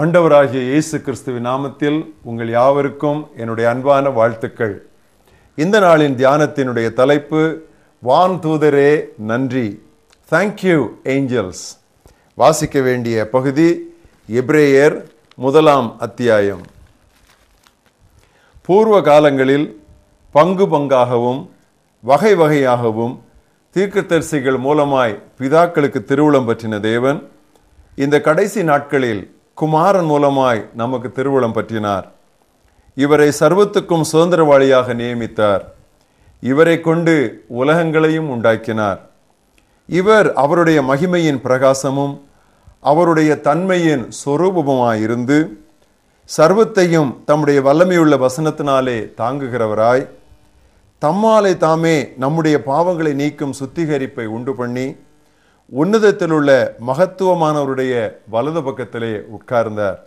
ஆண்டவராகிய இயேசு கிறிஸ்துவின் நாமத்தில் உங்கள் யாவருக்கும் என்னுடைய அன்பான வாழ்த்துக்கள். இந்த நாளின் தியானத்தினுடைய தலைப்பு வான் தூதரே நன்றி. தேங்க்யூ ஏஞ்சல்ஸ் வாசிக்க வேண்டிய பகுதி எப்ரேயர் முதலாம் அத்தியாயம். பூர்வ காலங்களில் பங்கு பங்காகவும் வகை வகையாகவும் தீர்க்கதரிசிகள் மூலமாய் பிதாக்களுக்கு திருவுளம் பற்றின தேவன் இந்த கடைசி நாட்களில் குமாரன் மூலமாய் நமக்கு திருவுளம் பற்றினார். இவரை சர்வத்துக்கும் சுதந்திரவாளியாக நியமித்தார். இவரை கொண்டு உலகங்களையும் உண்டாக்கினார். இவர் அவருடைய மகிமையின் பிரகாசமும் அவருடைய தன்மையின் சொரூபமாயிருந்து சர்வத்தையும் தம்முடைய வல்லமையுள்ள வசனத்தினாலே தாங்குகிறவராய் தம்மாலே தாமே நம்முடைய பாவங்களை நீக்கும் சுத்திகரிப்பை உண்டு பண்ணி உன்னதத்தில் உள்ள மகத்துவமானவருடைய வலது பக்கத்திலே உட்கார்ந்தார்.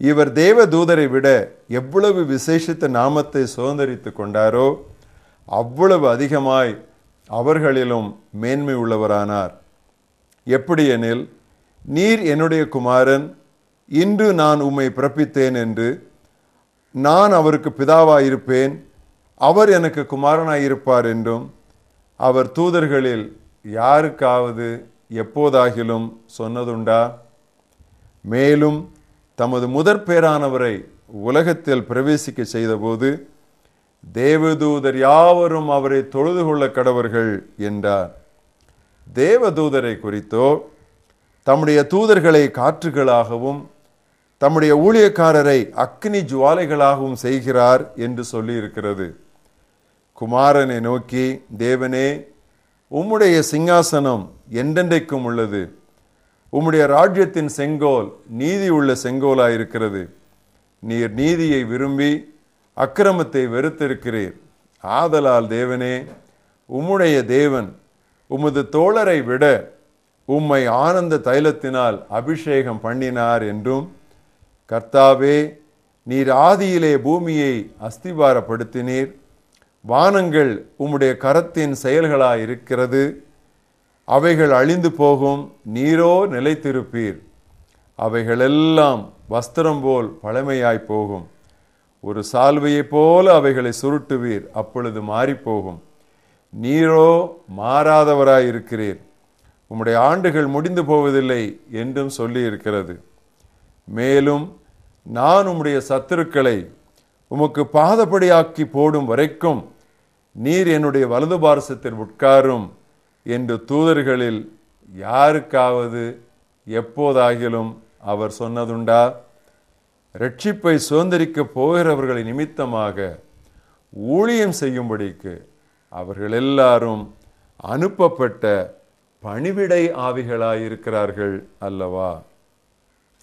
இவர் தேவ தூதரை விட எவ்வளவு விசேஷித்த நாமத்தை சுதந்திரித்து கொண்டாரோ அவ்வளவு அதிகமாய் அவர்களிலும் மேன்மை உள்ளவரானார். எப்படியெனில் நீர் என்னுடைய குமாரன் இன்று நான் உம்மை பிறப்பித்தேன் என்று நான் அவருக்கு பிதாவாயிருப்பேன் அவர் எனக்கு குமாரனாயிருப்பார் என்றும் அவர் தூதர்களில் யாருக்காவது எப்போதாகிலும் சொன்னதுண்டா? மேலும் தமது முதற் பேரானவரை உலகத்தில் பிரவேசிக்க செய்தபோது தேவதூதர் யாவரும் அவரை தொழுது கொள்ள கடவர்கள் என்றார். தேவதூதரை குறித்தோ தம்முடைய தூதர்களை காற்றுகளாகவும் தம்முடைய ஊழியக்காரரை அக்னி ஜுவாலைகளாகவும் செய்கிறார் என்று சொல்லியிருக்கிறது. குமாரனை நோக்கி தேவனே உம்முடைய சிங்காசனம் என்றென்றைக்கும் உள்ளது. உம்முடைய ராஜ்யத்தின் செங்கோல் நீதி உள்ள செங்கோலாயிருக்கிறது. நீர் நீதியை விரும்பி அக்கிரமத்தை வெறுத்திருக்கிறீர். ஆதலால் தேவனே உம்முடைய தேவன் உமது தோழரை விட உம்மை ஆனந்த தைலத்தினால் அபிஷேகம் பண்ணினார் என்றும் கர்த்தாவே நீர் ஆதியிலே பூமியை அஸ்திபாரப்படுத்தினீர். வானங்கள் உம்முடைய கரத்தின் செயல்களாய் இருக்கிறது. அவைகள் அழிந்து போகும். நீரோ நிலைத்திருப்பீர். அவைகளெல்லாம் வஸ்திரம் போல் பழமையாய் போகும். ஒரு சால்வையைப் போல அவைகளை சுருட்டுவீர். அப்பொழுது மாறிப்போகும். நீரோ மாறாதவராய் இருக்கிறீர். உம்முடைய ஆண்டுகள் முடிந்து போவதில்லை என்றும் சொல்லி இருக்கிறது மேலும் நான் உம்முடைய சத்துருக்களை உமக்கு பாதப்படியாக்கி போடும் வரைக்கும் நீர் என்னுடைய வலது பாரசத்தில் உட்காரும் என்று தூதர்களில் யாருக்காவது எப்போதாகிலும் அவர் சொன்னதுண்டா? ரட்சிப்பை சுதந்திரிக்க போகிறவர்களை நிமித்தமாக ஊழியம் செய்யும்படிக்கு அவர்கள் எல்லாரும் அனுப்பப்பட்ட பணிவிடை ஆவிகளாயிருக்கிறார்கள் அல்லவா?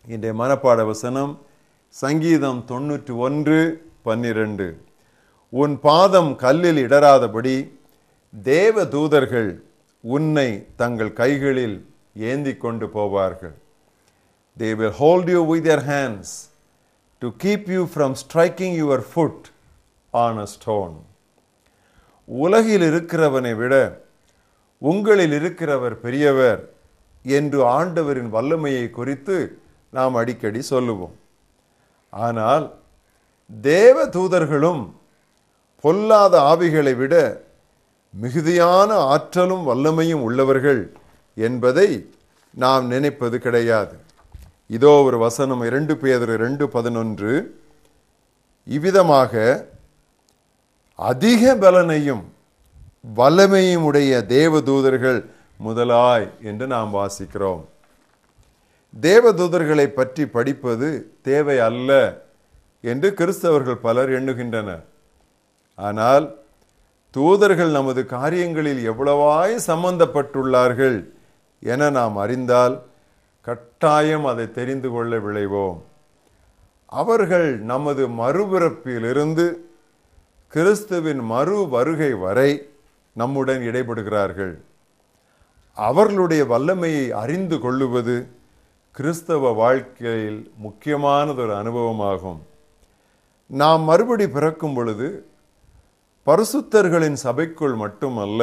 இன்றைய மனப்பாட வசனம் சங்கீதம் தொன்னூற்றி ஒன்று பன்னிரண்டு. உன் பாதம் கல்லில் இடராதபடி தேவ தூதர்கள் உன்னை தங்கள் கைகளில் ஏந்தி கொண்டு போவார்கள். They will hold you with your hands to keep you from striking your foot on a stone உலகில் இருக்கிறவனை விட உங்களில் இருக்கிறவர் பெரியவர் என்று ஆண்டவரின் வல்லமையை குறித்து நாம் அடிக்கடி சொல்லுவோம். ஆனால் தேவ தூதர்களும் பொல்லாத ஆவிகளை விட மிகுதியான ஆற்றலும் வல்லமையும் உள்ளவர்கள் என்பதை நாம் நினைப்பது கிடையாது. இதோ ஒரு வசனம் இரண்டு பேர் ரெண்டு பதினொன்று. இவ்விதமாக அதிக பலனையும் வல்லமையும் உடைய தேவதூதர்கள் முதலாய் என்று நாம் வாசிக்கிறோம். தேவதூதர்களை பற்றி படிப்பது தேவை அல்ல என்று கிறிஸ்தவர்கள் பலர் எண்ணுகின்றனர். ஆனால் தூதர்கள் நமது காரியங்களில் எவ்வளவாய் சம்பந்தப்பட்டுள்ளார்கள் என நாம் அறிந்தால் கட்டாயம் அதை தெரிந்து கொள்ள விளைவோம் அவர்கள் நமது மறுபிறப்பிலிருந்து கிறிஸ்துவின் மறு வருகை வரை நம்முடன் இடைபடுகிறார்கள். அவர்களுடைய வல்லமையை அறிந்து கொள்ளுவது கிறிஸ்தவ வாழ்க்கையில் முக்கியமானதொரு அனுபவமாகும். நாம் மறுபடி பிறக்கும் பொழுது பரிசுத்தர்களின் சபைக்குள் மட்டுமல்ல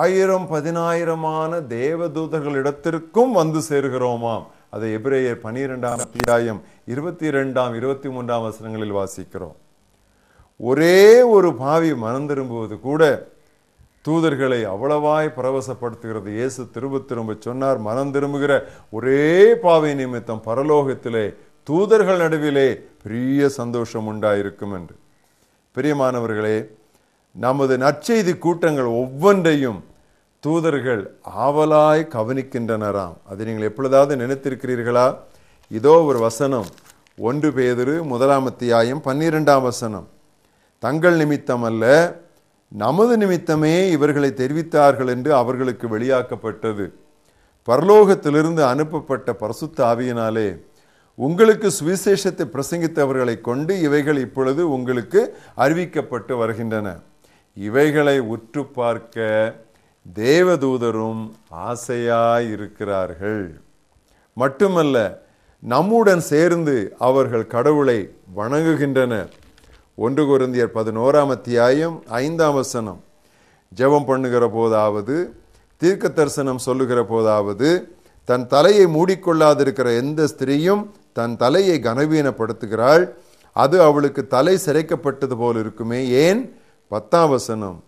ஆயிரம் பதினாயிரமான தேவதூதர்களிடத்திற்கும் வந்து சேர்கிறோமாம். அதை எபிரேயர் பனிரெண்டாம் அத்தியாயம் இருபத்தி இரண்டாம் இருபத்தி மூன்றாம் வசனங்களில் வாசிக்கிறோம். ஒரே ஒரு பாவி மனம் திரும்புவது கூட தூதர்களை அவ்வளவாய் பரவசப்படுத்துகிறது. இயேசு திரும்ப திரும்ப சொன்னார் மனம் திரும்புகிற ஒரே பாவி நிமித்தம் பரலோகத்திலே தூதர்கள் நடுவிலே பெரிய சந்தோஷம் உண்டாயிருக்கும் என்று. பிரியமானவர்களே நமது நற்செய்தி கூட்டங்கள் ஒவ்வொன்றையும் தூதர்கள் ஆவலாய் கவனிக்கின்றனராம். அதை நீங்கள் எப்பொழுதாவது நினைத்திருக்கிறீர்களா? இதோ ஒரு வசனம் ஒன்று பேதிரு முதலாம் அத்தியாயம் பன்னிரெண்டாம் வசனம். தங்கள் நிமித்தம் அல்ல நமது நிமித்தமே இவர்களை தெரிவித்தார்கள் என்று அவர்களுக்கு வெளியாக்கப்பட்டது. பரலோகத்திலிருந்து அனுப்பப்பட்ட பரசுத்த ஆவியினாலே உங்களுக்கு சுவிசேஷத்தை பிரசங்கித்தவர்களை கொண்டு இவைகள் இப்பொழுது உங்களுக்கு அறிவிக்கப்பட்டு வருகின்றன. இவைகளை உற்று பார்க்க தேவதூதரும் ஆசையாயிருக்கிறார்கள். மட்டுமல்ல நம்முடன் சேர்ந்து அவர்கள் கடவுளை வணங்குகின்றனர். ஒன்று குருந்தியர் பதினோராம் அத்தியாயம் ஐந்தாம் வசனம். ஜெபம் பண்ணுகிற போதாவது தீர்க்க தரிசனம் சொல்லுகிற போதாவது தன் தலையை மூடிக்கொள்ளாதிருக்கிற எந்த ஸ்திரீயும் தன் தலையை கனவீனப்படுத்துகிறாள். அது அவளுக்கு தலை சிறைக்கப்பட்டது போல் இருக்குமே. ஏன்? பத்தாம் வசனம்.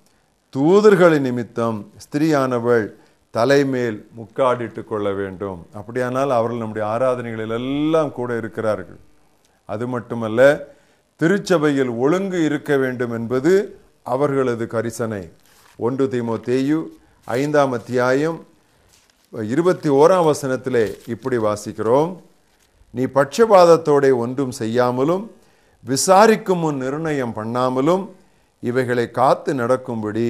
தூதர்களின் நிமித்தம் ஸ்திரீயானவள் தலைமேல் முக்காடிட்டு கொள்ள வேண்டும். அப்படியானால் அவர்கள் நம்முடைய ஆராதனைகளில் எல்லாம் கூட இருக்கிறார்கள். அது மட்டுமல்ல திருச்சபையில் ஒழுங்கு இருக்க வேண்டும் என்பது அவர்களது கரிசனை. ஒன்று தீமோ தேயு ஐந்தாம் அத்தியாயம் இருபத்தி ஓராம் வசனத்திலே இப்படி வாசிக்கிறோம். நீ பட்சபாதத்தோடே ஒன்றும் செய்யாமலும் விசாரிக்கும் முன் நிர்ணயம் பண்ணாமலும் இவைகளை காத்து நடக்கும்படி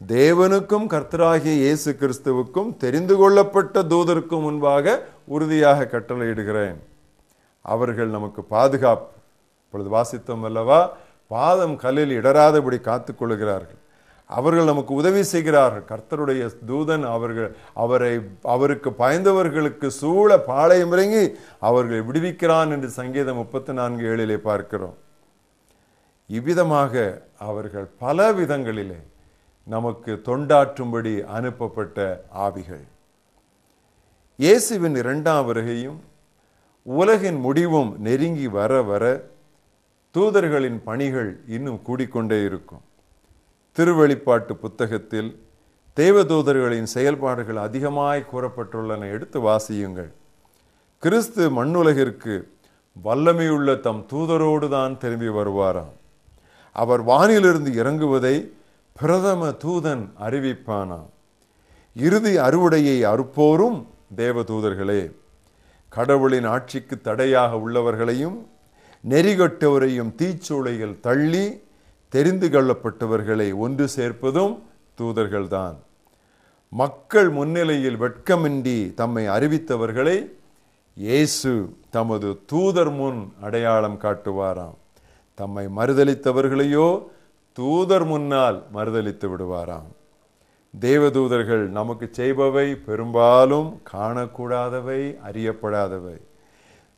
தேவனுக்கும் கர்த்தராகிய இயேசு கிறிஸ்துவுக்கும் தெரிந்து கொள்ளப்பட்ட தூதருக்கும் முன்பாக உறுதியாக கட்டளையிடுகிறேன். அவர்கள் நமக்கு பாதுகாப்பு. இப்பொழுது வாசித்தோம் அல்லவா? பாதம் கல்லில் இடராதபடி காத்துக் கொள்கிறார்கள் அவர்கள் நமக்கு உதவி செய்கிறார்கள். கர்த்தருடைய தூதன் அவர்கள் அவரை அவருக்கு பயந்தவர்களுக்கு சூழ பாளையம் இறங்கி அவர்களை விடுவிக்கிறான் என்று சங்கீதம் முப்பத்தி நான்கு ஏழிலே பார்க்கிறோம். இவ்விதமாக அவர்கள் பல விதங்களிலே நமக்கு தொண்டாற்றும்படி அனுப்பப்பட்ட ஆவிகள். இயேசுவின் இரண்டாம் வருகையும் உலகின் முடிவும் நெருங்கி வர வர தூதர்களின் பணிகள் இன்னும் கூடிக்கொண்டே இருக்கும். திருவெளிப்பாட்டு புத்தகத்தில் தேவதூதர்களின் செயல்பாடுகள் அதிகமாய் கூறப்பட்டுள்ளன. எடுத்து வாசியுங்கள். கிறிஸ்து மண்ணுலகிற்கு வல்லமையுள்ள தம் தூதரோடு தான் திரும்பி வருவாராம். அவர் வானிலிருந்து இறங்குவதை பிரதம தூதன் அறிவிப்பானாம். இறுதி அறுவடையை அறுப்போரும் தேவதூதர்களே. கடவுளின் ஆட்சிக்கு தடையாக உள்ளவர்களையும் நெறிகட்டவரையும் தீச்சூளையில் தள்ளி தெரிந்து கொள்ளப்பட்டவர்களை ஒன்று சேர்ப்பதும் தூதர்கள்தான். மக்கள் முன்னிலையில் வெட்கமின்றி தம்மை அறிவித்தவர்களை இயேசு தமது தூதர் முன் அடையாளம் காட்டுவாராம். தம்மை மறுதளித்தவர்களையோ தூதர் முன்னால் மறுதளித்து விடுவாராம். தேவதூதர்கள் நமக்கு செய்பவை பெரும்பாலும் காணக்கூடாதவை அறியப்படாதவை.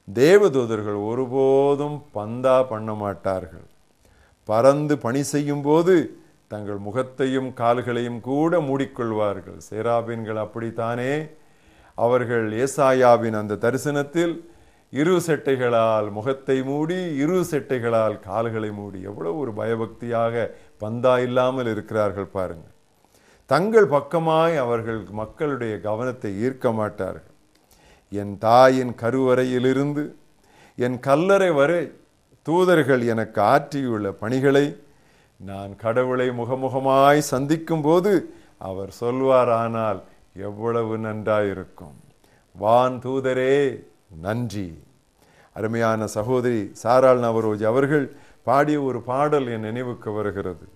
தேவதூதர்கள் ஒருபோதும் பந்தா பண்ண மாட்டார்கள். பறந்து பணி செய்யும் போது தங்கள் முகத்தையும் கால்களையும் கூட மூடிக்கொள்வார்கள். சேராபீன்கள் அப்படித்தானே? அவர்கள் ஏசாயாவின் அந்த தரிசனத்தில் இரு செட்டைகளால் முகத்தை மூடி இரு செட்டைகளால் கால்களை மூடி எவ்வளோ ஒரு பயபக்தியாக பந்தா இல்லாமல் இருக்கிறார்கள் பாருங்கள். தங்கள் பக்கமாய் அவர்கள் மக்களுடைய கவனத்தை ஈர்க்க மாட்டார்கள். என் தாயின் கருவறையிலிருந்து என் கல்லறை வரை தூதர்கள் எனக்கு ஆற்றியுள்ள பணிகளை நான் கடவுளை முகமுகமாய் சந்திக்கும் போது அவர் சொல்வாரானால் எவ்வளவு நன்றாயிருக்கும். வான் தூதரே நன்றி. அருமையான சகோதரி சாரால் நவரோஜ் அவர்கள் பாடிய ஒரு பாடல் என் நினைவுக்கு வருகிறது.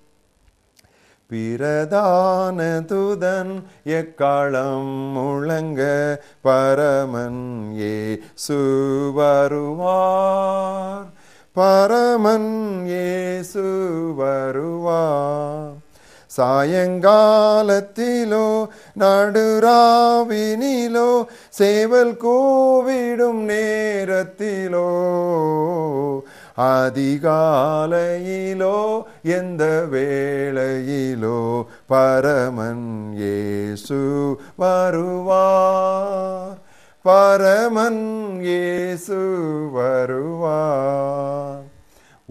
பிரதான துதன் எக்காலம் முழங்க பரமன் ஏ சுவருவார் பரமன் ஏசு வருவா சாயங்காலத்திலோ நடுராவினிலோ சேவல் கூவிடும் நேரத்திலோ அதிகாலையிலோ எந்த வேளையிலோ பரமன் ஏசு வருவார். பரமன் ஏசு வருவார்.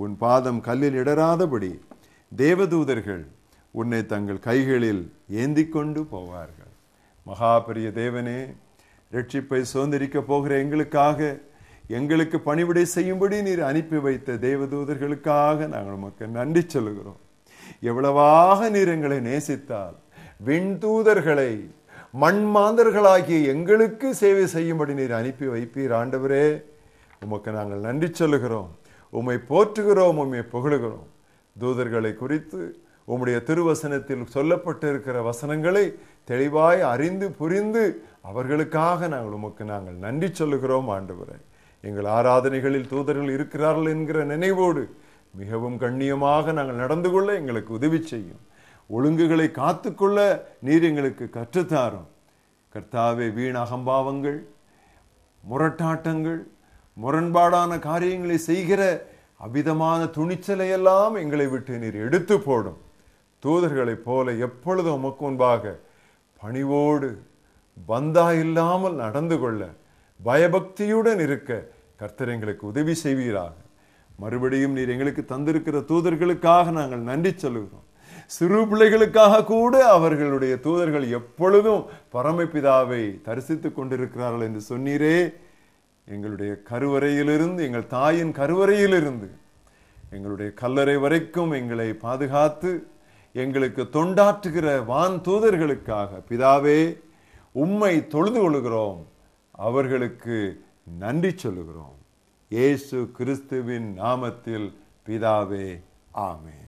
உன் பாதம் கல்லில் இடராதபடி தேவதூதர்கள் உன்னை தங்கள் கைகளில் ஏந்தி கொண்டு போவார்கள். மகா பெரிய தேவனே ரட்சிப்பை சுதந்திரிக்க போகிற எங்களுக்காக எங்களுக்கு பணிவிடை செய்யும்படி நீர் அனுப்பி வைத்த தேவதூதர்களுக்காக நாங்கள் உமக்கு நன்றி சொல்லுகிறோம். எவ்வளவாக நீர் எங்களை நேசித்தால் விண்தூதர்களை மண்மாந்தர்களாகிய எங்களுக்கு சேவை செய்யும்படி நீர் அனுப்பி வைப்பீர் ஆண்டவரே. உமக்கு நாங்கள் நன்றி சொல்லுகிறோம். உம்மை போற்றுகிறோம் உம்மை புகழுகிறோம். தூதர்களை குறித்து உம்முடைய திருவசனத்தில் சொல்லப்பட்டிருக்கிற வசனங்களை தெளிவாய் அறிந்து புரிந்து அவர்களுக்காக நாங்கள் உமக்கு நாங்கள் நன்றி சொல்லுகிறோம் ஆண்டவரே. எங்கள் ஆராதனைகளில் தூதர்கள் இருக்கிறார்கள் என்கிற நினைவோடு மிகவும் கண்ணியமாக நாங்கள் நடந்து கொள்ள எங்களுக்கு உதவி செய்யும். ஒழுங்குகளை காத்துக்கொள்ள நீர் எங்களுக்கு கற்றுத்தாரும். கர்த்தாவே வீண் அகம்பாவங்கள் முரட்டாட்டங்கள் முரண்பாடான காரியங்களை செய்கிற அபிதமான துணிச்சலை எல்லாம் எங்களை விட்டு நீர் எடுத்து போடும். தூதர்களைப் போல எப்பொழுதும் உமக்கு முன்பாக பணிவோடு பந்தா இல்லாமல் நடந்து கொள்ள பயபக்தியுடன் இருக்க கர்த்தர் எங்களுக்கு உதவி செய்வீராக. மறுபடியும் நீர் எங்களுக்கு தந்திருக்கிற தூதர்களுக்காக நாங்கள் நன்றி சொல்லுகிறோம். சிறு பிள்ளைகளுக்காக கூட அவர்களுடைய தூதர்கள் எப்பொழுதும் பரமபிதாவை தரிசித்துக் கொண்டிருக்கிறார்கள் என்று சொன்னீரே. எங்களுடைய கருவறையிலிருந்து எங்கள் தாயின் கருவறையிலிருந்து எங்களுடைய கல்லறை வரைக்கும் எங்களை பாதுகாத்து எங்களுக்கு தொண்டாற்றுகிற வான் தூதர்களுக்காக பிதாவே உம்மை தொழுது கொள்கிறோம் அவர்களுக்கு நன்றி சொல்லுகிறோம். இயேசு கிறிஸ்துவின் நாமத்தில் பிதாவே ஆமே